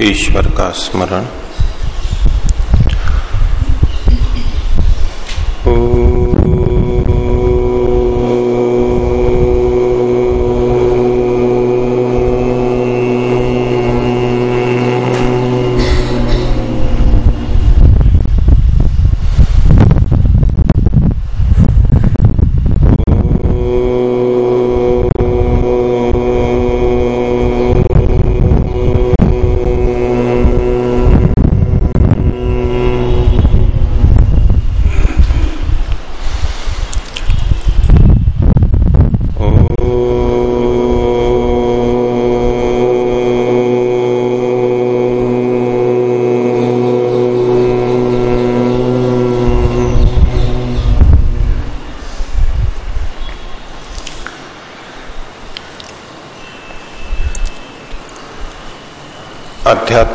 ईश्वर का स्मरण।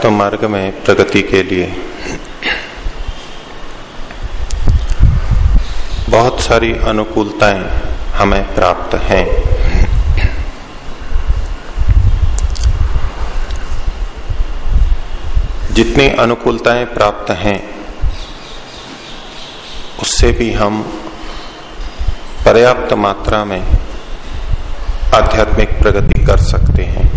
मार्ग में प्रगति के लिए। बहुत सारी अनुकूलताएँ हमें प्राप्त हैं। जितनी अनुकूलताएँ प्राप्त हैं, उससे भी हम पर्याप्त मात्रा में आध्यात्मिक प्रगति कर सकते हैं।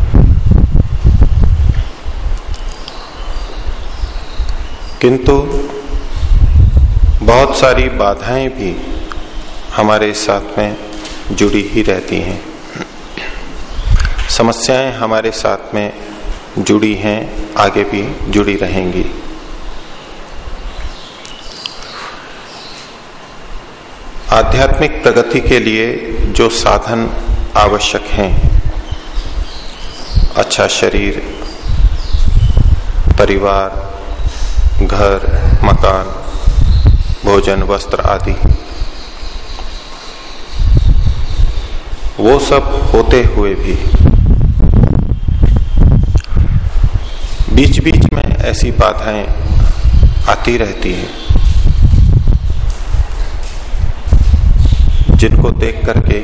किंतु बहुत सारी बाधाएँ भी हमारे साथ में जुड़ी ही रहती हैं। समस्याएँ हमारे साथ में जुड़ी हैं, आगे भी जुड़ी रहेंगी। आध्यात्मिक प्रगति के लिए जो साधन आवश्यक हैं अच्छा शरीर, परिवार घर, मकान, भोजन, वस्त्र आदि। वो सब होते हुए भी बीच बीच में ऐसी बाधाएँ आती रहती हैं, जिनको देख करके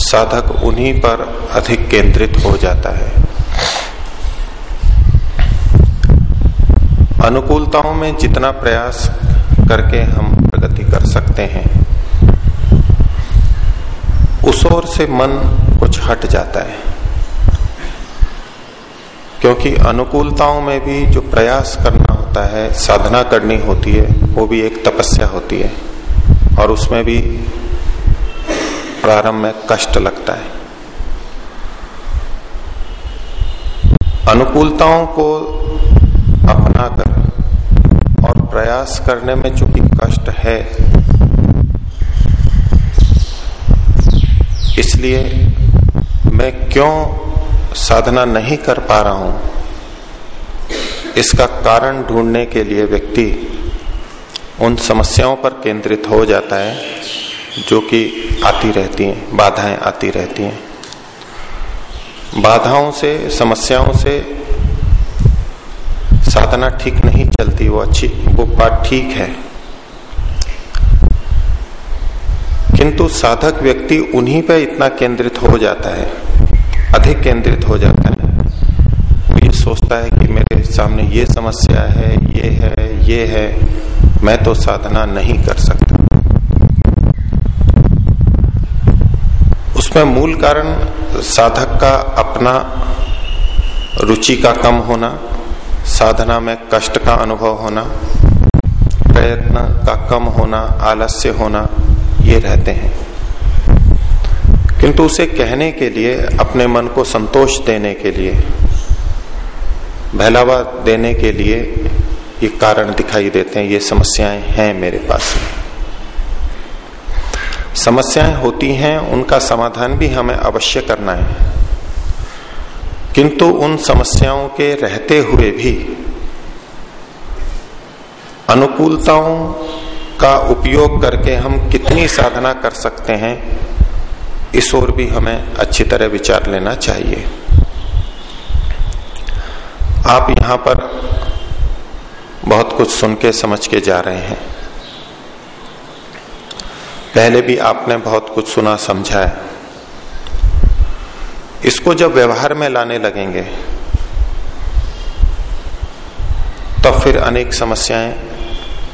साधक उन्हीं पर अधिक केंद्रित हो जाता है। अनुकूलताओं में जितना प्रयास करके हम प्रगति कर सकते हैं, उस ओर से मन कुछ हट जाता है। क्योंकि अनुकूलताओं में भी जो प्रयास करना होता है, साधना करनी होती है, वो भी एक तपस्या होती है और उसमें भी प्रारंभ में कष्ट लगता है। अनुकूलताओं को अपना कर प्रयास करने में चूँकि कष्ट है। इसलिए मैं क्यों साधना नहीं कर पा रहा हूँ? इसका कारण ढूँढने के लिए व्यक्ति उन समस्याओं पर केंद्रित हो जाता है जो कि आती रहती हैं, बाधाएँ आती रहती हैं। बाधाओं से, समस्याओं से साधना ठीक नहीं चलती, वो अच्छी, वो बात ठीक है। किंतु साधक व्यक्ति उन्हीं पे इतना केंद्रित हो जाता है, अधिक केंद्रित हो जाता है। वो ये सोचता है कि मेरे सामने ये समस्या है, ये है ये है, मैं तो साधना नहीं कर सकता। उसमें मूल कारण साधक का अपना रुचि का कम होना साधना में कष्ट का अनुभव होना, प्रयत्न का कम होना, आलस्य होना, ये रहते हैं। किंतु उसे कहने के लिए, अपने मन को संतोष देने के लिए, बहलावा देने के लिए ये कारण दिखाई देते हैं, ये समस्याएँ हैं मेरे पास। समस्याएँ होती हैं, उनका समाधान भी हमें अवश्य करना है। किंतु उन समस्याओं के रहते हुए भी अनुकूलताओं का उपयोग करके हम कितनी साधना कर सकते हैं, इस ओर भी हमें अच्छी तरह विचार लेना चाहिए। आप यहाँ पर बहुत कुछ सुन के, समझ के जा रहे हैं। पहले भी आपने बहुत कुछ सुना, समझा है। इसको जब व्यवहार में लाने लगेंगे, तब फिर अनेक समस्याएँ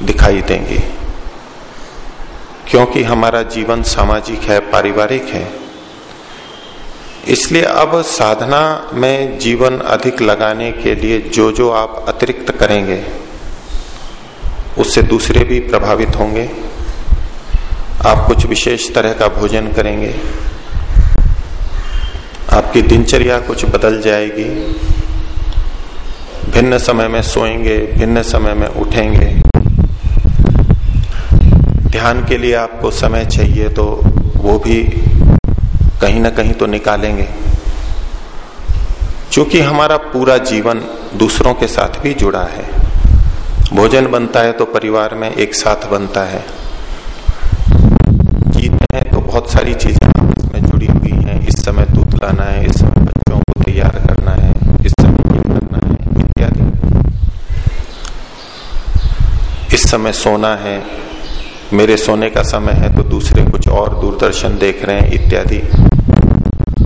दिखाई देंगी। क्योंकि हमारा जीवन सामाजिक है, पारिवारिक है। इसलिए अब साधना में जीवन अधिक लगाने के लिए जो जो आप अतिरिक्त करेंगे, उससे दूसरे भी प्रभावित होंगे। आप कुछ विशेष तरह का भोजन करेंगे। आपकी दिनचर्या कुछ बदल जाएगी। भिन्न समय में सोएँगे, भिन्न समय में उठेंगे। ध्यान के लिए आपको समय चाहिए तो वो भी कहीं ना कहीं तो निकालेंगे। क्योंकि हमारा पूरा जीवन दूसरों के साथ भी जुड़ा है। भोजन बनता है तो परिवार में एक साथ बनता है। हैं तो बहुत सारी चीज़ें आपस में जुड़ी हुई हैं। इस समय दूध लाना है, इस समय बच्चों को तैयार करना है, इस समय ये करना है, इत्यादि। इस समय सोना है, मेरे सोने का समय है तो दूसरे कुछ और दूरदर्शन देख रहे हैं, इत्यादि।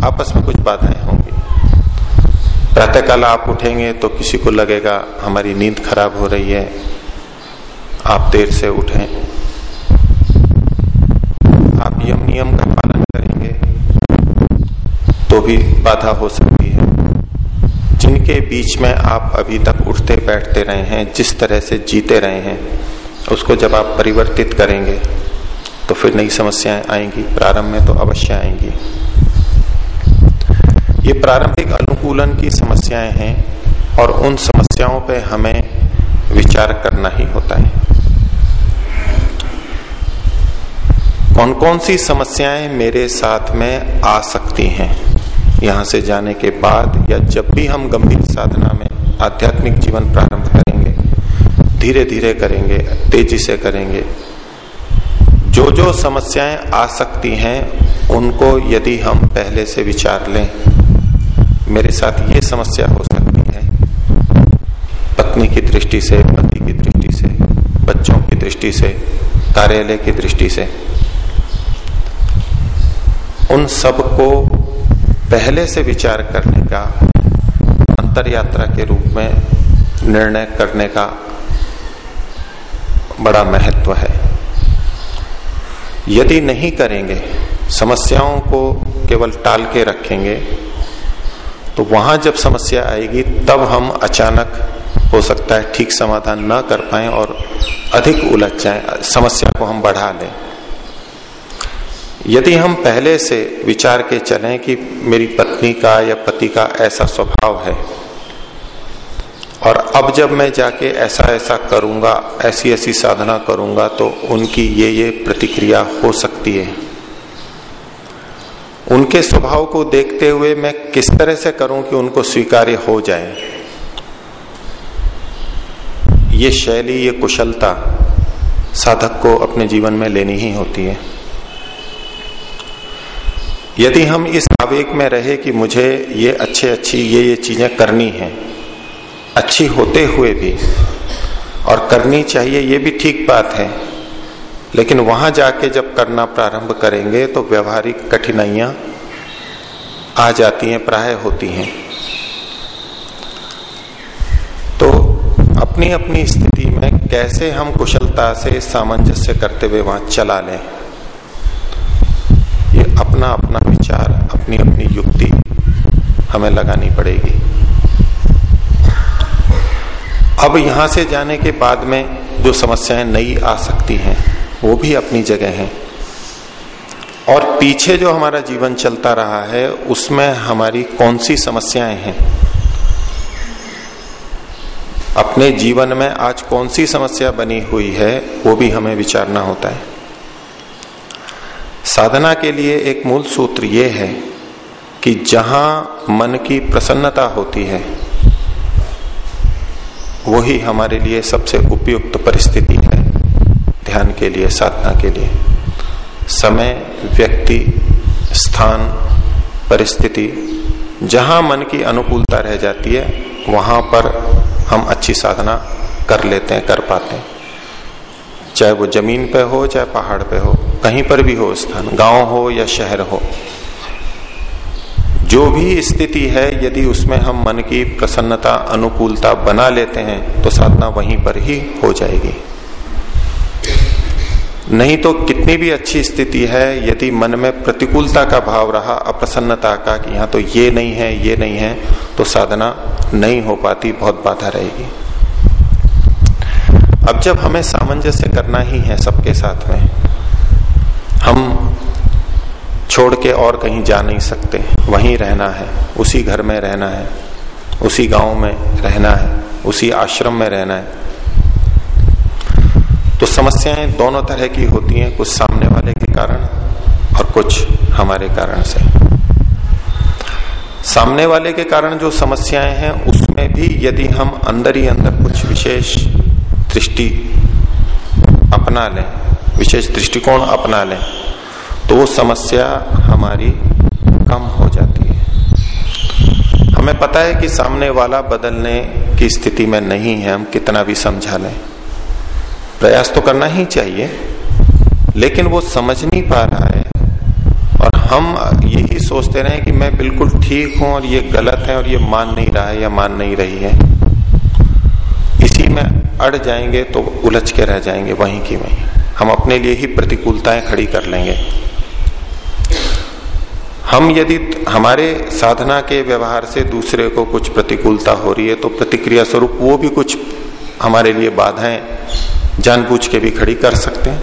आपस में कुछ बाधाएँ होंगी। प्रातःकाल आप उठेंगे तो किसी को लगेगा, हमारी नींद खराब हो रही है, आप देर से उठें आप यम नियम का पालन करेंगे तो भी बाधा हो सकती है। जिनके बीच में आप अभी तक उठते बैठते रहे हैं, जिस तरह से जीते रहे हैं, उसको जब आप परिवर्तित करेंगे तो फिर नई समस्याएँ आएँगी, प्रारंभ में तो अवश्य आएँगी। ये प्रारंभिक अनुकूलन की समस्याएँ हैं, और उन समस्याओं पे हमें विचार करना ही होता है। कौन कौन सी समस्याएँ मेरे साथ में आ सकती हैं? यहाँ से जाने के बाद या जब भी हम गंभीर साधना में आध्यात्मिक जीवन प्रारंभ करेंगे धीरे धीरे करेंगे, तेज़ी से करेंगे जो जो समस्याएँ आ सकती हैं, उनको यदि हम पहले से विचार लें, मेरे साथ ये समस्या हो सकती है। पत्नी की दृष्टि से, पति की दृष्टि से, बच्चों की दृष्टि से, कार्यालय की दृष्टि से। उन सबको पहले से विचार करने का अंतर यात्रा के रूप में निर्णय करने का बड़ा महत्व है। यदि नहीं करेंगे, समस्याओं को केवल टाल के रखेंगे तो वहाँ जब समस्या आएगी, तब हम अचानक हो सकता है ठीक समाधान न कर पाए और अधिक उलझ जाए, समस्या को हम बढ़ा लें। यदि हम पहले से विचार के चलें कि मेरी पत्नी का या पति का ऐसा स्वभाव है, और अब जब मैं जाके ऐसा ऐसा करूँगा, ऐसी ऐसी साधना करूँगा तो उनकी ये ये प्रतिक्रिया हो सकती है। उनके स्वभाव को देखते हुए मैं किस तरह से करूँ कि उनको स्वीकार्य हो जाए? ये शैली, ये कुशलता साधक को अपने जीवन में लेनी ही होती है। यदि हम इस आवेग में रहे कि मुझे ये अच्छे अच्छी ये ये चीज़ें करनी है, अच्छी होते हुए भी, और करनी चाहिए, ये भी ठीक बात है, लेकिन वहाँ जाके जब करना प्रारंभ करेंगे तो व्यवहारिक कठिनाइयाँ आ जाती हैं, प्राय होती हैं। तो अपनी अपनी स्थिति में कैसे हम कुशलता से सामंजस्य करते हुए वहाँ चला लें? अपना अपना विचार, अपनी अपनी युक्ति हमें लगानी पड़ेगी। अब यहाँ से जाने के बाद में जो समस्याएँ नई आ सकती हैं, वो भी अपनी जगह है। और पीछे जो हमारा जीवन चलता रहा है, उसमें हमारी कौन सी समस्याएँ हैं? अपने जीवन में आज कौन सी समस्या बनी हुई है, वो भी हमें विचारना होता है। साधना के लिए एक मूल सूत्र ये है कि जहाँ मन की प्रसन्नता होती है, वही हमारे लिए सबसे उपयुक्त परिस्थिति है ध्यान के लिए, साधना के लिए। समय, व्यक्ति, स्थान, परिस्थिति, जहाँ मन की अनुकूलता रह जाती है, वहाँ पर हम अच्छी साधना कर लेते हैं, कर पाते हैं। चाहे वो ज़मीन पे हो, चाहे पहाड़ पे हो, कहीं पर भी हो स्थान, गाँव हो या शहर हो। जो भी स्थिति है, यदि उसमें हम मन की प्रसन्नता, अनुकूलता बना लेते हैं तो साधना वहीं पर ही हो जाएगी। नहीं तो कितनी भी अच्छी स्थिति है, यदि मन में प्रतिकूलता का भाव रहा, अप्रसन्नता का कि यहाँ तो ये नहीं है, ये नहीं है तो साधना नहीं हो पाती, बहुत बाधा रहेगी। अब जब हमें सामंजस्य करना ही है सबके साथ में, हम छोड़ के और कहीं जा नहीं सकते। वहीं रहना है, उसी घर में रहना है, उसी गाँव में रहना है, उसी आश्रम में रहना है। तो समस्याएँ दोनों तरह की होती हैं, कुछ सामने वाले के कारण और कुछ हमारे कारण से। सामने वाले के कारण जो समस्याएँ हैं, उसमें भी यदि हम अंदर ही अंदर कुछ विशेष दृष्टि अपना लें, विशेष दृष्टिकोण अपना लें तो वो समस्या हमारी कम हो जाती है। हमें पता है कि सामने वाला बदलने की स्थिति में नहीं है, हम कितना भी समझा लें। प्रयास तो करना ही चाहिए, लेकिन वो समझ नहीं पा रहा है। और हम यही सोचते रहे कि मैं बिल्कुल ठीक हूँ और ये गलत है और ये मान नहीं रहा है या मान नहीं रही है। अड़ जाएँगे तो उलझ के रह जाएँगे वहीं की वहीं। हम अपने लिए ही प्रतिकूलताएँ खड़ी कर लेंगे। हम यदि हमारे साधना के व्यवहार से दूसरे को कुछ प्रतिकूलता हो रही है तो प्रतिक्रिया स्वरूप वो भी कुछ हमारे लिए बाधाएँ जानबूझ के भी खड़ी कर सकते हैं।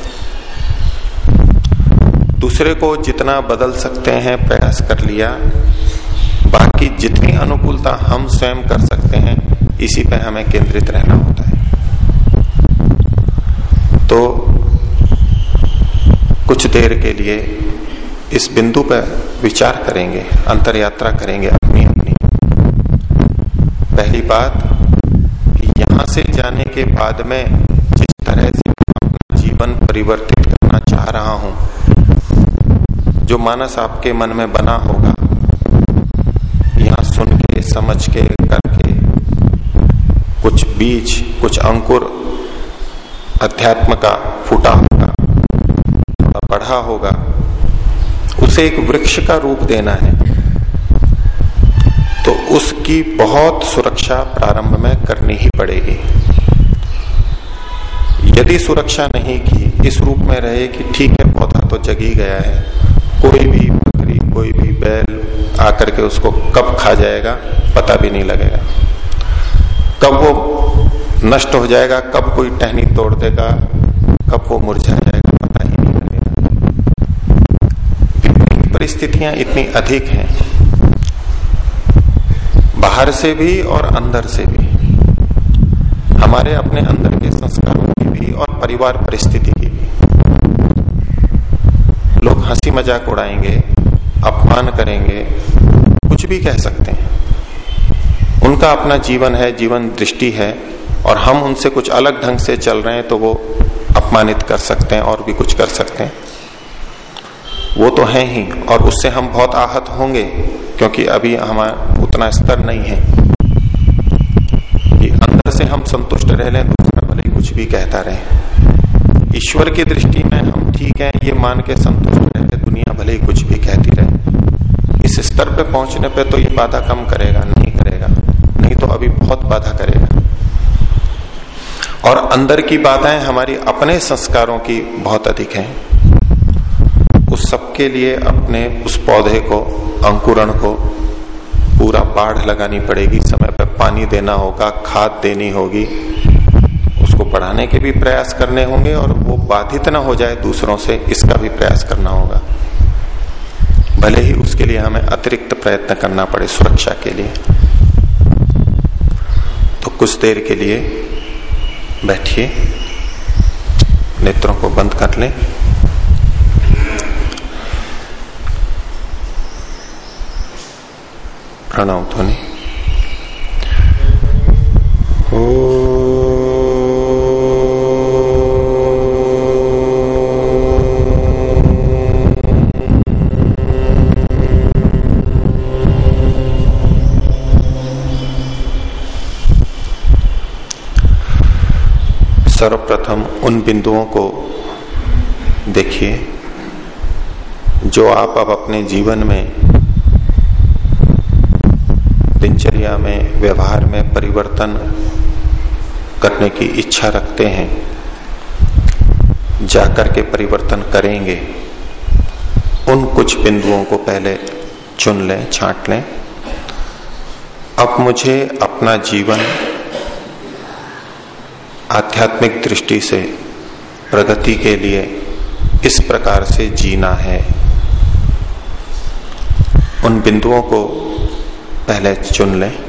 दूसरे को जितना बदल सकते हैं, प्रयास कर लिया। बाकी जितनी अनुकूलता हम स्वयं कर सकते हैं, इसी पे हमें केंद्रित रहना होता है। तो कुछ देर के लिए इस बिंदु पर विचार करेंगे, अंतर यात्रा करेंगे अपनी अपनी। पहली बात, कि यहाँ से जाने के बाद में जिस तरह से अपना जीवन परिवर्तित करना चाह रहा हूँ, जो मानस आपके मन में बना होगा, यहाँ सुन के, समझ के, करके, कुछ बीज, कुछ अंकुर अध्यात्म का फूटा होगा, थोड़ा बढ़ा होगा। उसे एक वृक्ष का रूप देना है। तो उसकी बहुत सुरक्षा प्रारंभ में करनी ही पड़ेगी। यदि सुरक्षा नहीं की, इस रूप में रहे कि ठीक है, पौधा तो जगी गया है। कोई भी बकरी, कोई भी बैल आकर के उसको कब खा जाएगा, पता भी नहीं लगेगा। कब वो नष्ट हो जाएगा, कब कोई टहनी तोड़ देगा, कब वो मुरझा जाएगा, पता ही नहीं लगेगा। परिस्थितियाँ इतनी अधिक हैं, बाहर से भी और अंदर से भी। हमारे अपने अंदर के संस्कारों की भी और परिवार परिस्थिति की भी। लोग हँसी मज़ाक उड़ाएँगे, अपमान करेंगे, कुछ भी कह सकते हैं। उनका अपना जीवन है, जीवन दृष्टि है। और हम उनसे कुछ अलग ढंग से चल रहे हैं तो वो अपमानित कर सकते हैं और भी कुछ कर सकते हैं। वो तो है ही, और उससे हम बहुत आहत होंगे, क्योंकि अभी हमारा उतना स्तर नहीं है। कि अंदर से हम संतुष्ट रह लें, दूसरा भले कुछ भी कहता रहे। ईश्वर की दृष्टि में हम ठीक है, ये मान के संतुष्ट रह दुनिया भले ही कुछ भी कहती रहे। इस स्तर पे पहुँचने पे तो ये बाधा कम करेगा, नहीं करेगा, नहीं तो अभी बहुत बाधा करेगा। और अंदर की बाधाएँ हमारी अपने संस्कारों की बहुत अधिक हैं। उस सबके लिए अपने उस पौधे को, अंकुरण को पूरा बाढ़ लगानी पड़ेगी। समय पर पानी देना होगा, खाद देनी होगी। उसको बढ़ाने के भी प्रयास करने होंगे और वो बाधित ना हो जाए दूसरों से, इसका भी प्रयास करना होगा। भले ही उसके लिए हमें अतिरिक्त प्रयत्न करना पड़े सुरक्षा के लिए। तो कुछ देर के लिए बैठिए। नेत्रों को बंद कर लें। प्रणव ध्वनि। सर्वप्रथम उन बिंदुओं को देखिए, जो आप अब अपने जीवन में, दिनचर्या में, व्यवहार में परिवर्तन करने की इच्छा रखते हैं, जाकर के परिवर्तन करेंगे, उन कुछ बिंदुओं को पहले चुन लें, छांट लें। अब मुझे अपना जीवन आध्यात्मिक दृष्टि से, प्रगति के लिए इस प्रकार से जीना है। उन बिंदुओं को पहले चुन लें।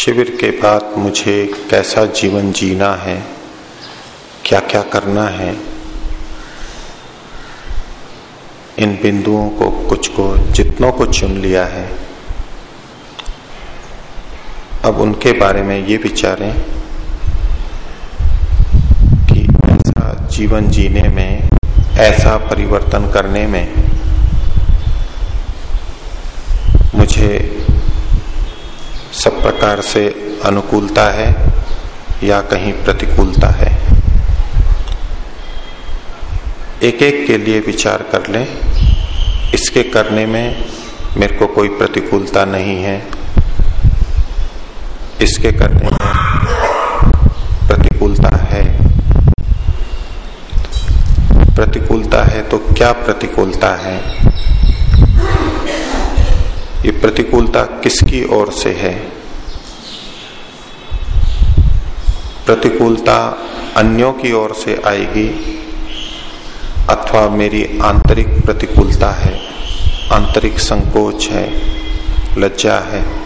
शिविर के बाद मुझे कैसा जीवन जीना है? क्या क्या करना है? इन बिंदुओं को कुछ को जितनों को चुन लिया है। अब उनके बारे में ये विचारें कि ऐसा जीवन जीने में, ऐसा परिवर्तन करने में मुझे सब प्रकार से अनुकूलता है या कहीं प्रतिकूलता है। एक एक के लिए विचार कर लें। इसके करने में मेरे को कोई प्रतिकूलता नहीं है। इसके करने में प्रतिकूलता है। प्रतिकूलता है तो क्या प्रतिकूलता है? ये प्रतिकूलता किसकी ओर से है? प्रतिकूलता अन्यों की ओर से आएगी अथवा मेरी आंतरिक प्रतिकूलता है, आंतरिक संकोच है, लज्जा है।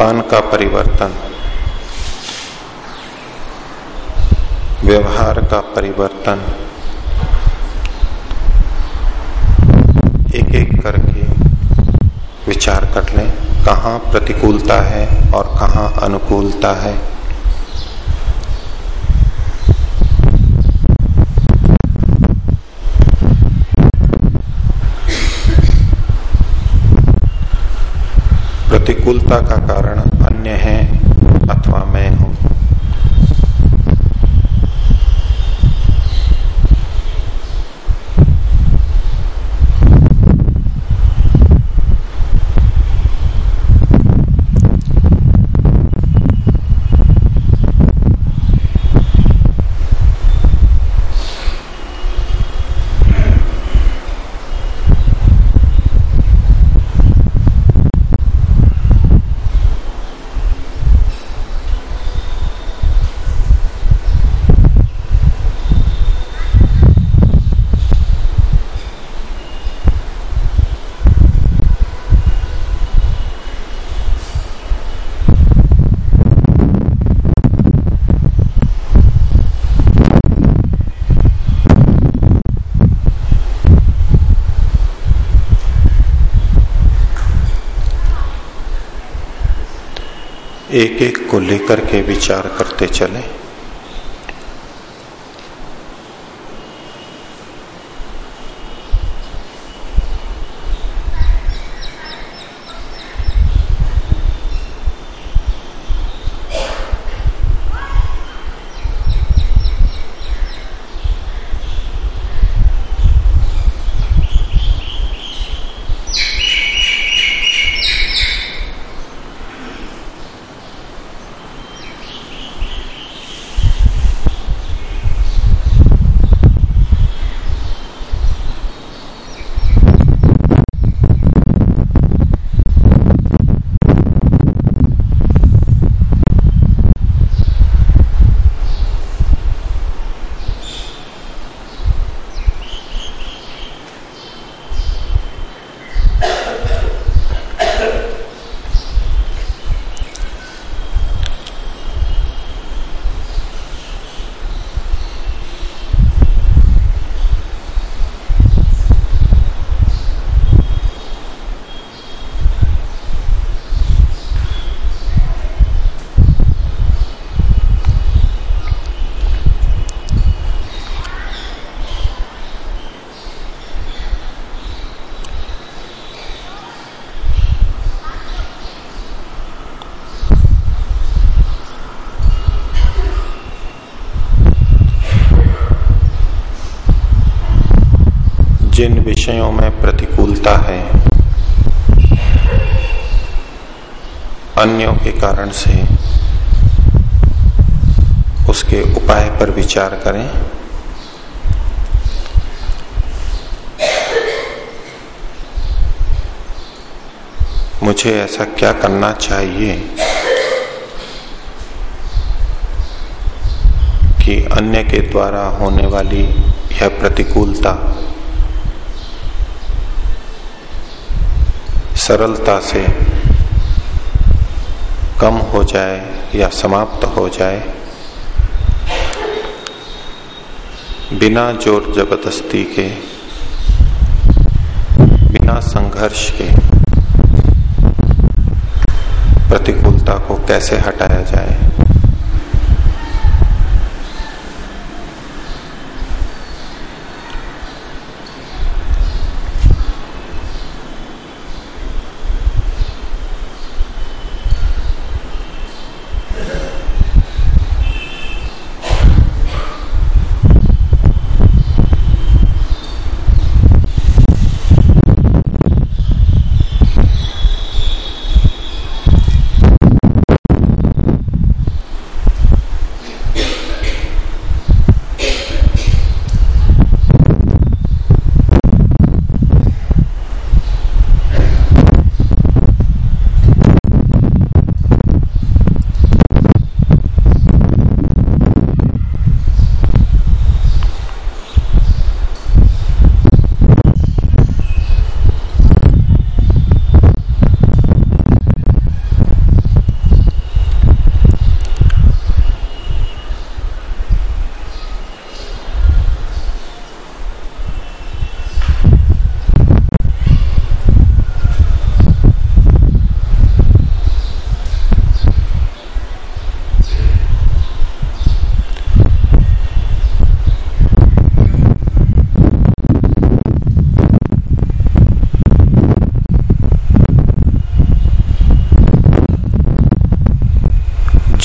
पान का परिवर्तन, व्यवहार का परिवर्तन एक एक करके विचार कर लें, कहा प्रतिकूलता है और कहा अनुकूलता है। प्रतिकूलता का कारण एक एक को लेकर के विचार करते चलें जिन विषयों में प्रतिकूलता है अन्यों के कारण से उसके उपाय पर विचार करें। मुझे ऐसा क्या करना चाहिए कि अन्य के द्वारा होने वाली यह प्रतिकूलता, सरलता से कम हो जाए या समाप्त हो जाए। बिना ज़ोर ज़बरदस्ती के, बिना संघर्ष के प्रतिकूलता को कैसे हटाया जाए?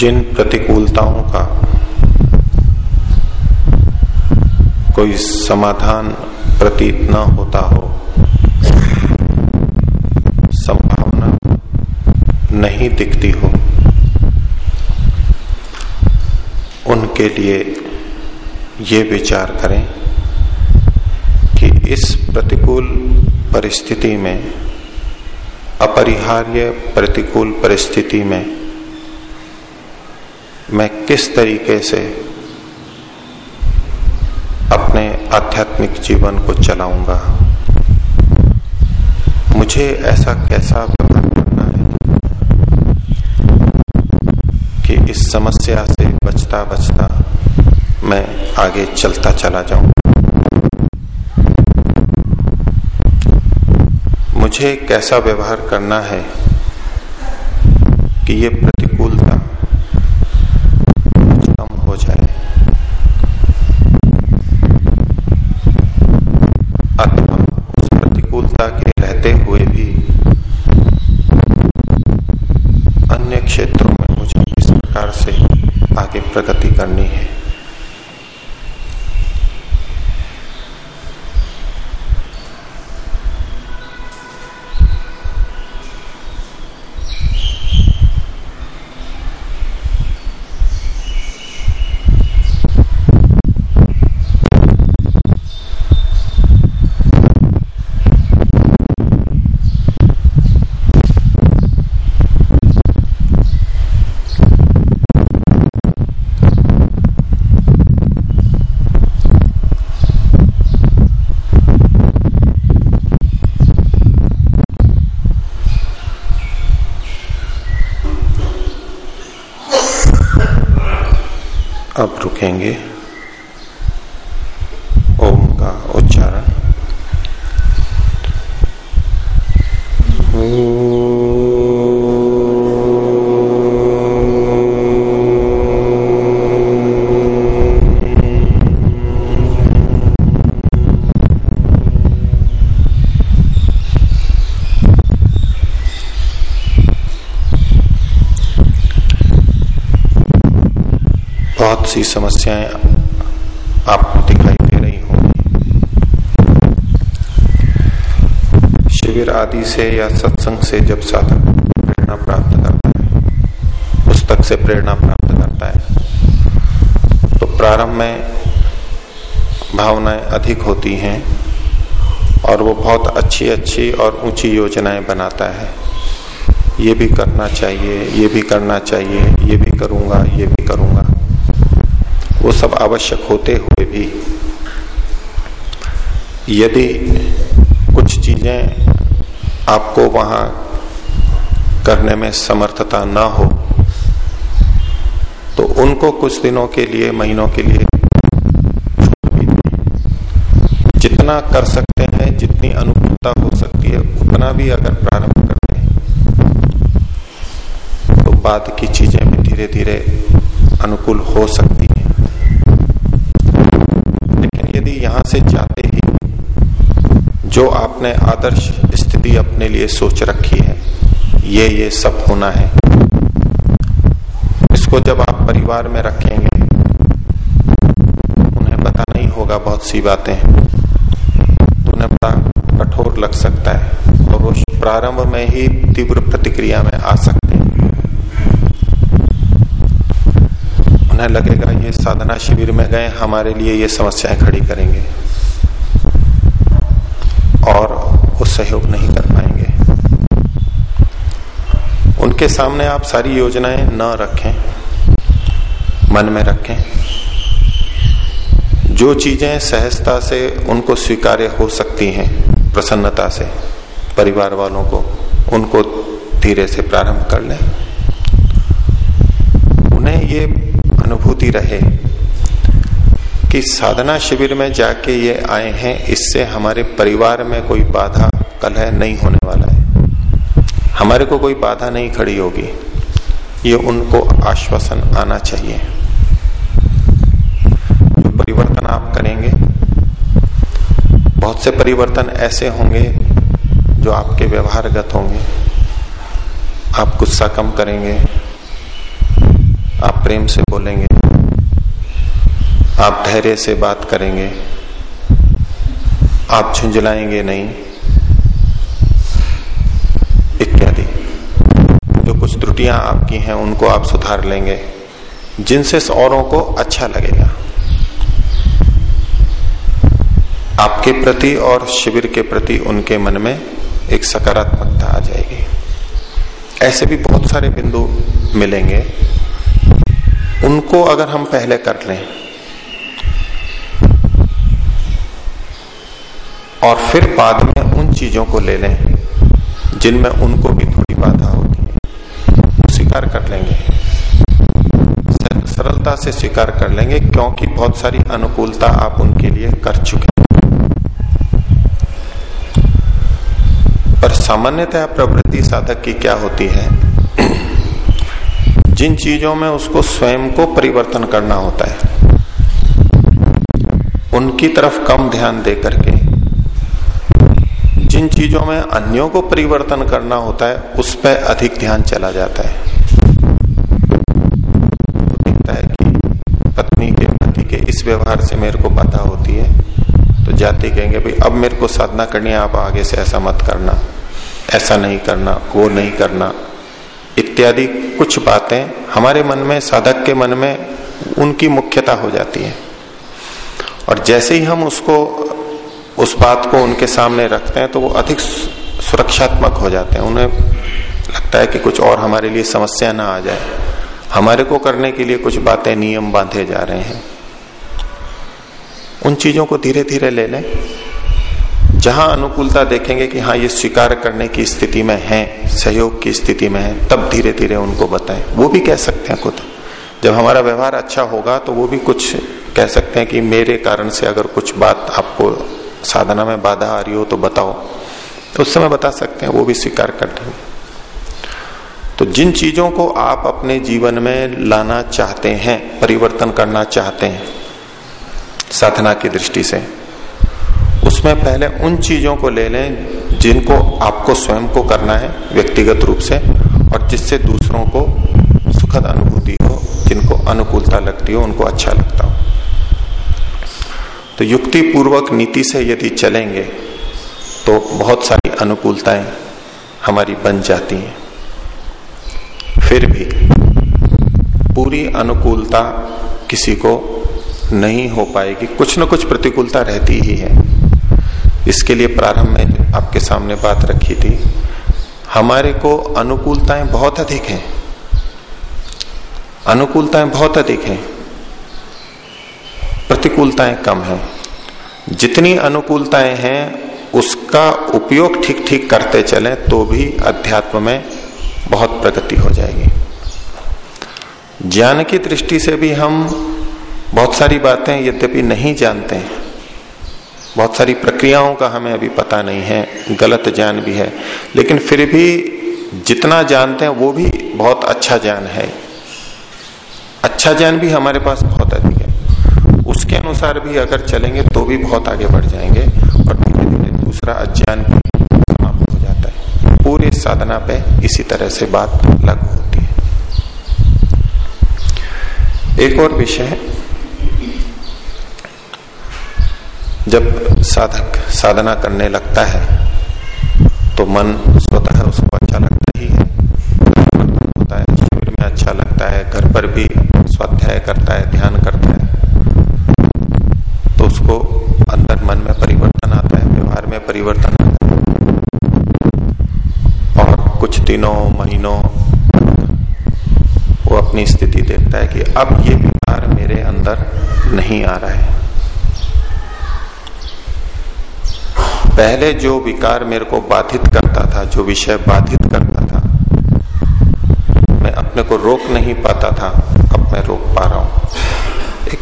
जिन प्रतिकूलताओं का कोई समाधान प्रतीत न होता हो, संभावना नहीं दिखती हो, उनके लिए ये विचार करें कि इस प्रतिकूल परिस्थिति में, अपरिहार्य प्रतिकूल परिस्थिति में मैं किस तरीके से अपने आध्यात्मिक जीवन को चलाऊँगा? मुझे ऐसा कैसा व्यवहार करना है कि इस समस्या से बचता बचता मैं आगे चलता चला जाऊँ? मुझे कैसा व्यवहार करना है कि ये अर्थात हम उस प्रतिकूलता के रहते हुए भी अन्य क्षेत्रों में मुझे इस प्रकार से आगे प्रगति करनी है? अब रुकेंगे ओम का उच्चारण बहुत सी समस्याएँ आपको दिखाई दे रही होंगी। शिविर आदि से या सत्संग से जब साधक प्रेरणा प्राप्त करता है, पुस्तक से प्रेरणा प्राप्त करता है तो प्रारंभ में भावनाएँ अधिक होती हैं और वो बहुत अच्छी अच्छी और ऊँची योजनाएँ बनाता है। ये भी करना चाहिए, ये भी करना चाहिए, ये भी करूँगा, ये भी वो सब आवश्यक होते हुए भी, यदि कुछ चीज़ें आपको वहाँ करने में समर्थता न हो तो उनको कुछ दिनों के लिए, महीनों के लिए जितना कर सकते हैं, जितनी अनुकूलता हो सकती है, उतना भी अगर प्रारंभ करते हैं तो बाद की चीज़ें भी धीरे धीरे अनुकूल हो सकती हैं लेकिन यदि यहाँ से जाते ही जो आपने आदर्श स्थिति अपने लिए सोच रखी है, ये ये सब होना है। इसको जब आप परिवार में रखेंगे, उन्हें पता नहीं होगा बहुत सी बातें। तो उन्हें बड़ा कठोर लग सकता है। और वो प्रारंभ में ही तीव्र प्रतिक्रिया में आ सकते हैं। उन्हें लगेगा, ये साधना शिविर में गए, हमारे लिए ये समस्याएँ खड़ी करेंगे और वो सहयोग नहीं कर पाएँगे। उनके सामने आप सारी योजनाएँ न रखें, मन में रखें। जो चीज़ें सहजता से उनको स्वीकार्य हो सकती हैं, प्रसन्नता से, परिवार वालों को, उनको धीरे से प्रारंभ कर लें। उन्हें ये अनुभूति रहे कि साधना शिविर में जाके ये आए हैं, इससे हमारे परिवार में कोई बाधा कलह नहीं होने वाला है। हमारे को कोई बाधा नहीं खड़ी होगी। ये उनको आश्वासन आना चाहिए। जो परिवर्तन आप करेंगे, बहुत से परिवर्तन ऐसे होंगे जो आपके व्यवहारगत होंगे। आप गुस्सा कम करेंगे। प्रेम से बोलेंगे। आप धैर्य से बात करेंगे। आप झुंझलाएँगे नहीं। इत्यादि। जो कुछ त्रुटियाँ आपकी हैं, उनको आप सुधार लेंगे। जिनसे औरों को अच्छा लगेगा। आपके प्रति और शिविर के प्रति उनके मन में एक सकारात्मकता आ जाएगी। ऐसे भी बहुत सारे बिंदु मिलेंगे। उनको अगर हम पहले कर लें और फिर बाद में उन चीज़ों को ले लें जिनमें उनको भी थोड़ी बाधा होती है स्वीकार कर लेंगे। सरलता से स्वीकार कर लेंगे क्योंकि बहुत सारी अनुकूलता आप उनके लिए कर चुके पर सामान्यतः प्रवृत्ति साधक की क्या होती है? जिन चीज़ों में उसको स्वयं को परिवर्तन करना होता है, उनकी तरफ़ कम ध्यान दे करके, जिन चीज़ों में अन्यों को परिवर्तन करना होता है, उस पर अधिक ध्यान चला जाता है। दिखता है कि पत्नी के पति के इस व्यवहार से मेरे को बाधा होती है तो जाति कहेंगे, भाई, अब मेरे को साधना करनी है, आप आगे से ऐसा मत करना, ऐसा नहीं करना, वो नहीं करना। इत्यादि कुछ बातें हमारे मन में, साधक के मन में उनकी मुख्यता हो जाती है। और जैसे ही हम उसको, उस बात को उनके सामने रखते हैं तो वो अधिक सुरक्षात्मक हो जाते हैं। उन्हें लगता है कि कुछ और हमारे लिए समस्या ना आ जाए। हमारे को करने के लिए कुछ बातें, नियम बांधे जा रहे हैं। उन चीज़ों को धीरे धीरे ले लें। जहाँ अनुकूलता देखेंगे कि हाँ ये स्वीकार करने की स्थिति में है, सहयोग की स्थिति में है, तब धीरे धीरे उनको बताएँ। वो भी कह सकते हैं खुद। जब हमारा व्यवहार अच्छा होगा तो वो भी कुछ कह सकते हैं कि मेरे कारण से अगर कुछ बात आपको साधना में बाधा आ रही हो तो बताओ। तो उस समय बता सकते हैं, वो भी स्वीकार कर देंगे। तो जिन चीज़ों को आप अपने जीवन में लाना चाहते हैं, परिवर्तन करना चाहते हैं, साधना की दृष्टि से उसमें पहले उन चीज़ों को ले लें जिनको आपको स्वयं को करना है व्यक्तिगत रूप से और जिससे दूसरों को सुखद अनुभूति हो, जिनको अनुकूलता लगती हो, उनको अच्छा लगता हो। तो युक्ति पूर्वक नीति से यदि चलेंगे तो बहुत सारी अनुकूलताएँ हमारी बन जाती हैं। फिर भी पूरी अनुकूलता किसी को नहीं हो पाएगी। कुछ न कुछ प्रतिकूलता रहती ही है। इसके लिए प्रारंभ में आपके सामने बात रखी थी। हमारे को अनुकूलताएँ बहुत अधिक हैं। अनुकूलताएँ बहुत अधिक हैं। प्रतिकूलताएँ कम हैं। जितनी अनुकूलताएँ हैं, उसका उपयोग ठीक ठीक करते चले तो भी अध्यात्म में बहुत प्रगति हो जाएगी। ज्ञान की दृष्टि से भी हम बहुत सारी बातें यद्यपि नहीं जानते हैं बहुत सारी प्रक्रियाओं का हमें अभी पता नहीं है, गलत ज्ञान भी है, लेकिन फिर भी जितना जानते हैं, वो भी बहुत अच्छा ज्ञान है। अच्छा ज्ञान भी हमारे पास बहुत अधिक है। उसके अनुसार भी अगर चलेंगे तो भी बहुत आगे बढ़ जाएँगे और धीरे धीरे दूसरा अज्ञान भी समाप्त हो जाता है। पूरे साधना पे इसी तरह से बात लागू होती है। एक और विषय जब साधक साधना करने लगता है तो मन स्वतः उसको अच्छा लगता ही है। होता है शिविर में अच्छा लगता है, घर पर भी स्वाध्याय करता है, ध्यान करता है। तो उसको अंदर मन में परिवर्तन आता है, व्यवहार में परिवर्तन आता है। और कुछ दिनों, महीनों वो अपनी स्थिति देखता है कि अब ये विकार मेरे अंदर नहीं आ रहा है। पहले जो विकार मेरे को बाधित करता था, जो विषय बाधित करता था, मैं अपने को रोक नहीं पाता था, अब मैं रोक पा रहा हूँ। एक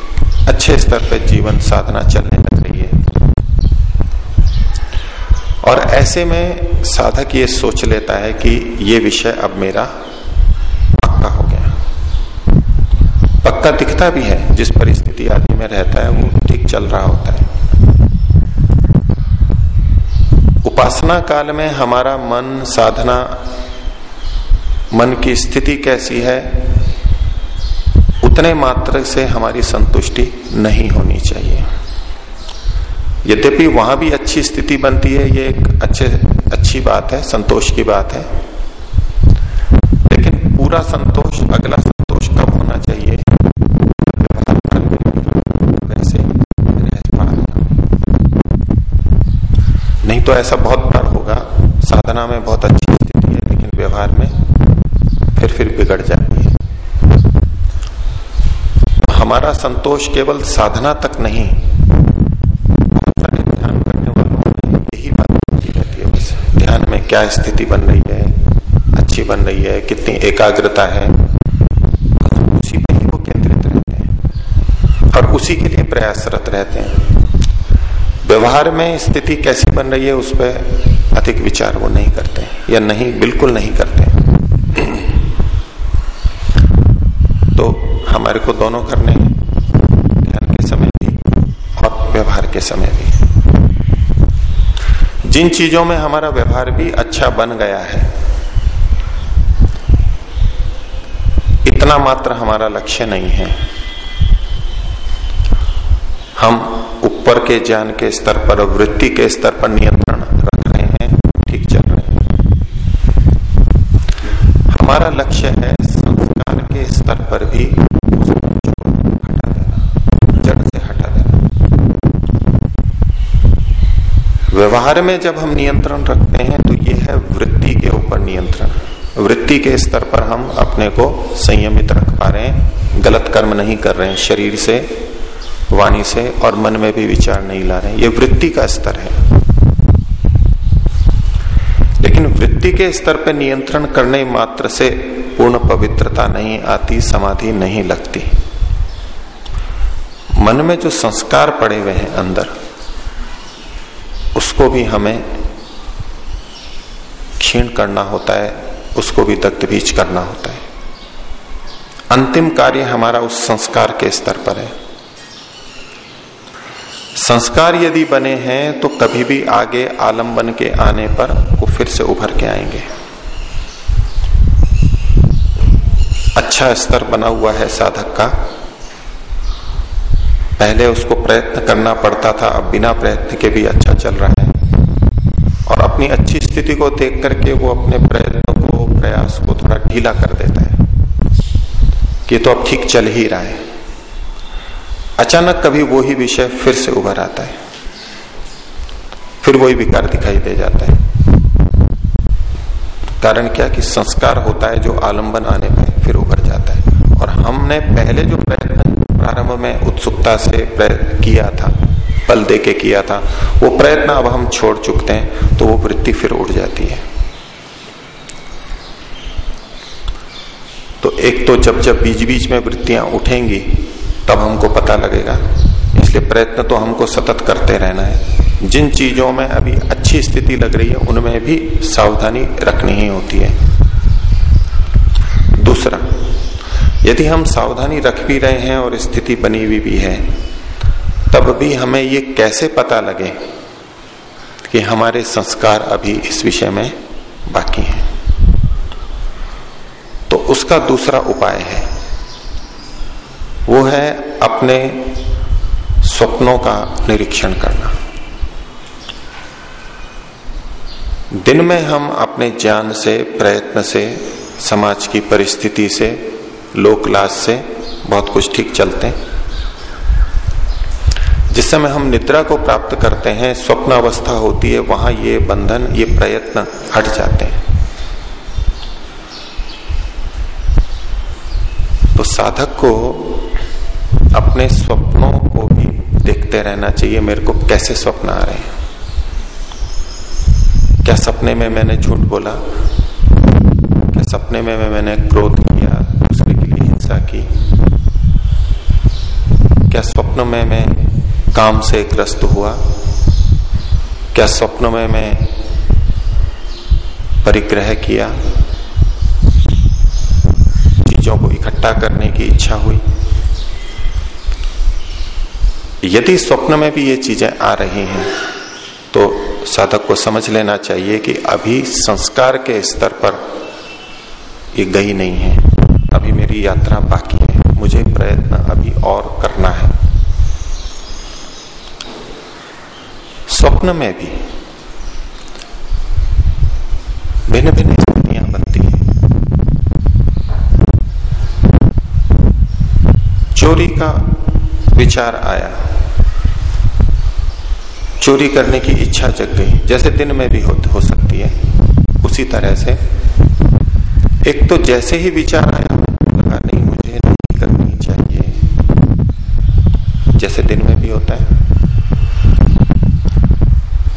अच्छे स्तर पर जीवन साधना चलने लग रही है। और ऐसे में साधक ये सोच लेता है कि ये विषय अब मेरा पक्का हो गया। पक्का दिखता भी है, जिस परिस्थिति आदि में रहता है, वो ठीक चल रहा होता है। उपासना काल में हमारा मन साधना, मन की स्थिति कैसी है, उतने मात्र से हमारी संतुष्टि नहीं होनी चाहिए। यद्यपि वहाँ भी अच्छी स्थिति बनती है, ये एक अच्छे, अच्छी बात है, संतोष की बात है। लेकिन पूरा संतोष अगला संतोष कब होना चाहिए नहीं तो ऐसा बहुत बार होगा। साधना में बहुत अच्छी स्थिति है, लेकिन व्यवहार में फिर फिर बिगड़ जाती है। हमारा संतोष केवल साधना तक नहीं, बहुत सारे ध्यान करने वालों में यही बात होती रहती है। बस ध्यान में क्या स्थिति बन रही है, अच्छी बन रही है, कितनी एकाग्रता है, उसी पे ही वो केंद्रित रहते हैं और उसी के लिए प्रयासरत रहते हैं। व्यवहार में स्थिति कैसी बन रही है, उस पर अधिक विचार वो नहीं करते या नहीं, बिल्कुल नहीं करते तो हमारे को दोनों करने ध्यान के समय भी और व्यवहार के समय भी। जिन चीज़ों में हमारा व्यवहार भी अच्छा बन गया है, इतना मात्र हमारा लक्ष्य नहीं है। हम ऊपर के ज्ञान के स्तर पर वृत्ति के स्तर पर नियंत्रण रख रहे हैं, ठीक चल रहे हैं। हमारा लक्ष्य है संस्कार के स्तर पर भी व्यवहार में जब हम नियंत्रण रखते हैं तो ये है वृत्ति के ऊपर नियंत्रण। वृत्ति के स्तर पर हम अपने को संयमित रख पा रहे हैं, गलत कर्म नहीं कर रहे हैं, शरीर से वाणी से और मन में भी विचार नहीं ला रहे। ये वृत्ति का स्तर है। लेकिन वृत्ति के स्तर पर नियंत्रण करने मात्र से पूर्ण पवित्रता नहीं आती, समाधि नहीं लगती। मन में जो संस्कार पड़े हुए हैं अंदर, उसको भी हमें क्षीण करना होता है, उसको भी दग्ध बीज करना होता है। अंतिम कार्य हमारा उस संस्कार के स्तर पर है। संस्कार यदि बने हैं तो कभी भी आगे आलंबन के आने पर वो फिर से उभर के आएँगे। अच्छा स्तर बना हुआ है साधक का। पहले उसको प्रयत्न करना पड़ता था, अब बिना प्रयत्न के भी अच्छा चल रहा है। और अपनी अच्छी स्थिति को देख करके वो अपने प्रयत्न को, प्रयास को थोड़ा ढीला कर देता है। कि तो अब ठीक चल ही रहा है। अचानक कभी वो ही विषय फिर से उभर आता है। फिर वही विकार दिखाई दे जाता है। कारण क्या कि संस्कार होता है जो आलंबन आने पर फिर उभर जाता है। और हमने पहले जो प्रयत्न प्रारंभ में उत्सुकता से किया था पल दे के किया था, वो प्रयत्न अब हम छोड़ चुकते हैं तो वो वृत्ति फिर उड़ जाती है। तो एक तो जब जब बीच बीच में वृत्तियाँ उठेंगी तब हमको पता लगेगा। इसलिए प्रयत्न तो हमको सतत करते रहना है। जिन चीज़ों में अभी अच्छी स्थिति लग रही है, उनमें भी सावधानी रखनी ही होती है। दूसरा, यदि हम सावधानी रख भी रहे हैं और स्थिति बनी हुई भी है, तब भी हमें ये कैसे पता लगे कि हमारे संस्कार अभी इस विषय में बाकी हैं? तो उसका दूसरा उपाय है। वो है अपने स्वप्नों का निरीक्षण करना। दिन में हम अपने ज्ञान से, प्रयत्न से, समाज की परिस्थिति से, लोकलाज से बहुत कुछ ठीक चलते हैं। जिस समय हम निद्रा को प्राप्त करते हैं स्वप्न अवस्था होती है, वहाँ ये बंधन, ये प्रयत्न हट जाते हैं। तो साधक को अपने स्वप्नों को भी देखते रहना चाहिए। मेरे को कैसे स्वप्न आ रहे हैं? क्या सपने में मैंने झूठ बोला? क्या सपने में मैंने क्रोध किया, दूसरे के लिए हिंसा की? क्या स्वप्न में मैं काम से ग्रस्त हुआ? क्या स्वप्न में मैं परिग्रह किया? चीज़ों को इकट्ठा करने की इच्छा हुई? यदि स्वप्न में भी ये चीज़ें आ रही हैं तो साधक को समझ लेना चाहिए कि अभी संस्कार के स्तर पर ये गई नहीं है। अभी मेरी यात्रा बाकी है। मुझे प्रयत्न अभी और करना है। स्वप्न में भी भिन्न भिन्न स्थितियाँ बनती हैं। चोरी का विचार आया। चोरी करने की इच्छा जग गई। जैसे दिन में भी हो, हो सकती है। उसी तरह से एक तो जैसे ही विचार आया लगा नहीं मुझे नहीं करनी चाहिए। जैसे दिन में भी होता है।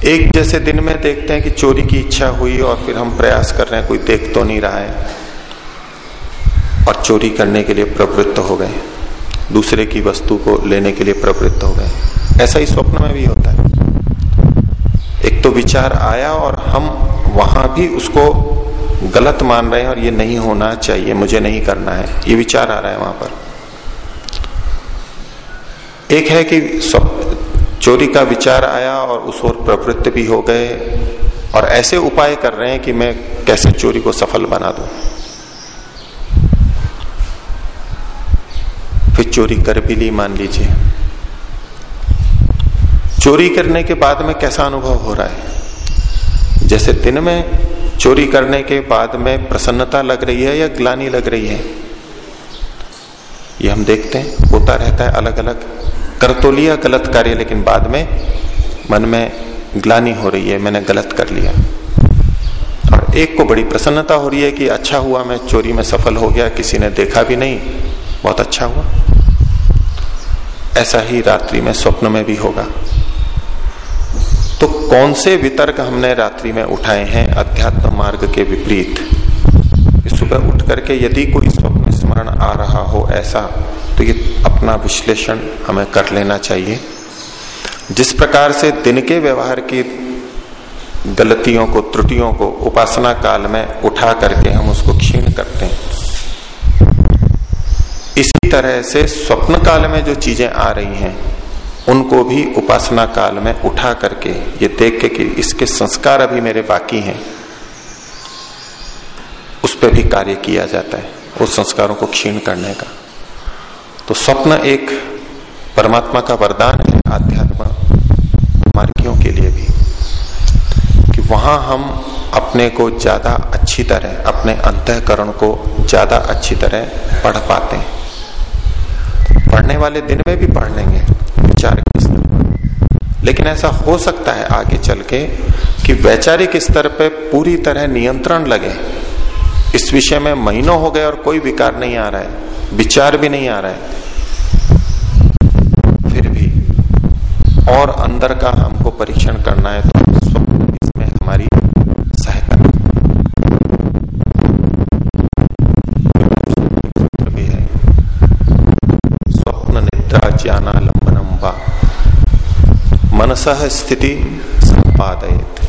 एक जैसे दिन में देखते हैं कि चोरी की इच्छा हुई और फिर हम प्रयास कर रहे हैं कोई देख तो नहीं रहा है। और चोरी करने के लिए प्रवृत्त हो गए। दूसरे की वस्तु को लेने के लिए प्रवृत्त हो गए। ऐसा ही स्वप्न में भी होता है। एक तो विचार आया और हम वहाँ भी उसको गलत मान रहे हैं और ये नहीं होना चाहिए, मुझे नहीं करना है। ये विचार आ रहा है वहाँ पर। एक है कि चोरी का विचार आया और उस ओर प्रवृत्त भी हो गए और ऐसे उपाय कर रहे हैं कि मैं कैसे चोरी को सफल बना दू। फिर चोरी कर भी ली, मान लीजिए। चोरी करने के बाद में कैसा अनुभव हो रहा है? जैसे दिन में चोरी करने के बाद में प्रसन्नता लग रही है या ग्लानी लग रही है? ये हम देखते हैं, होता रहता है अलग अलग कर तो लिया, गलत कार्य, लेकिन बाद में मन में ग्लानी हो रही है, मैंने गलत कर लिया। और एक को बड़ी प्रसन्नता हो रही है कि अच्छा हुआ, मैं चोरी में सफल हो गया, किसी ने देखा भी नहीं। बहुत अच्छा हुआ। ऐसा ही रात्रि में स्वप्न में भी होगा। तो कौन से वितर्क हमने रात्रि में उठाए हैं अध्यात्म मार्ग के विपरीत? सुबह उठ करके यदि कोई स्वप्न स्मरण आ रहा हो ऐसा तो ये अपना विश्लेषण हमें कर लेना चाहिए। जिस प्रकार से दिन के व्यवहार की गलतियों को, त्रुटियों को उपासना काल में उठा करके हम उसको क्षीण करते हैं इसी तरह से स्वप्न काल में जो चीज़ें आ रही हैं, उनको भी उपासना काल में उठा करके ये देख के कि इसके संस्कार अभी मेरे बाकी हैं, उस पर भी कार्य किया जाता है, उस संस्कारों को क्षीण करने का। तो स्वप्न एक परमात्मा का वरदान है, आध्यात्म मार्गियों के लिए भी, कि वहाँ हम अपने को ज़्यादा अच्छी तरह, अपने अंतकरण को ज़्यादा अच्छी तरह पढ़ पाते हैं। पढ़ने वाले दिन में भी पढ़ लेंगे, विचार के स्तर पर। लेकिन ऐसा हो सकता है आगे चल के कि वैचारिक स्तर पे पूरी तरह नियंत्रण लगे। इस विषय में महीनों हो गए और कोई विकार नहीं आ रहा है, विचार भी नहीं आ रहा है। फिर भी और अंदर का हमको परीक्षण करना है तो स्वप्न इसमें हमारी सहायता भी है स्वप्न निद्रा ज्ञानालंबनम वा। मनस स्थिति संपादित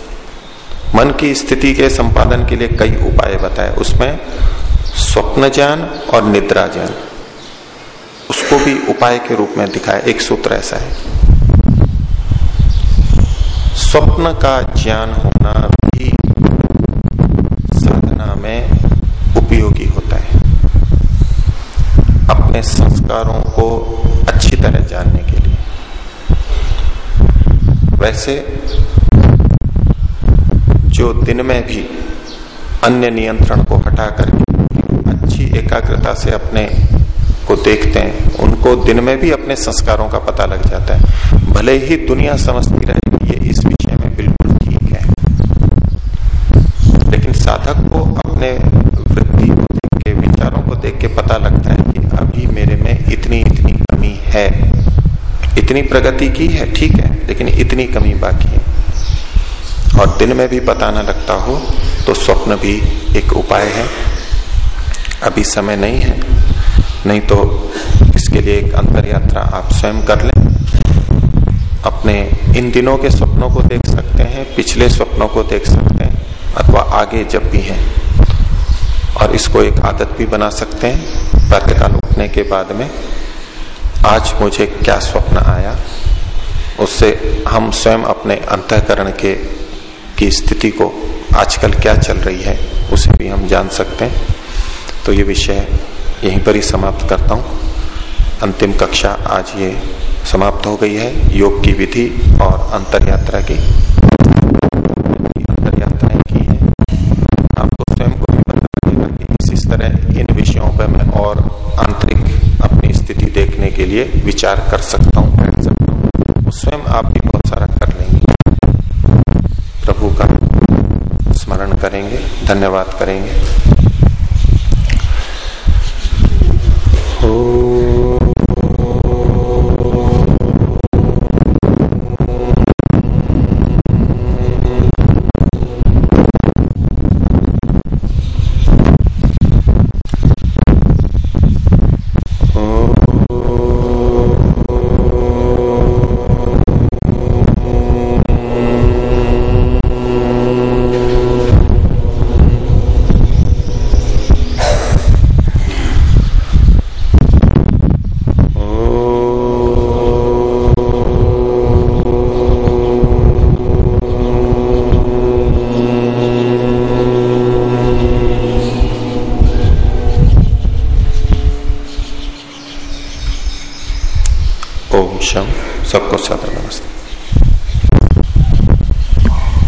मन की स्थिति के संपादन के लिए कई उपाय बताए। उसमें स्वप्न ज्ञान और निद्रा ज्ञान उसको भी उपाय के रूप में दिखाया एक सूत्र ऐसा है। स्वप्न का ज्ञान होना भी साधना में उपयोगी होता है। अपने संस्कारों को अच्छी तरह जानने के लिए वैसे जो दिन में भी अन्य नियंत्रण को हटा करके अच्छी एकाग्रता से अपने को देखते हैं, उनको दिन में भी अपने संस्कारों का पता लग जाता है। भले ही दुनिया समझती रहे ये इस विषय में बिल्कुल ठीक है, लेकिन साधक को अपने वृद्धि को देख के, विचारों को देख के पता लगता है कि अभी मेरे में इतनी इतनी कमी है इतनी प्रगति की है, ठीक है, लेकिन इतनी कमी बाकी है। और दिन में भी पता न लगता हो तो स्वप्न भी एक उपाय है। अभी समय नहीं है, नहीं तो इसके लिए एक अंतर यात्रा आप स्वयं कर लें। अपने इन दिनों के स्वप्नों को देख सकते हैं, पिछले स्वप्नों को देख सकते हैं, अथवा आगे जब भी हैं। और इसको एक आदत भी बना सकते हैं प्रातःकाल उठने के बाद में। आज मुझे क्या स्वप्न आया? उससे हम स्वयं अपने अंतकरण के, की स्थिति को आजकल क्या चल रही है, उसे भी हम जान सकते हैं। तो ये विषय यहीं पर ही समाप्त करता हूँ। अंतिम कक्षा आज ये समाप्त हो गई है। योग की विधि और अंतर यात्रा की अंतर यात्राएँ की है आपको स्वयं को भी पता लगेगा कि इस इस तरह इन विषयों पर मैं और आंतरिक अपनी स्थिति देखने के लिए विचार कर सकता हूँ, बैठ सकता हूँ। स्वयं आप भी बहुत सारा कर लेंगे। प्रभु का स्मरण करेंगे, धन्यवाद करेंगे। ओ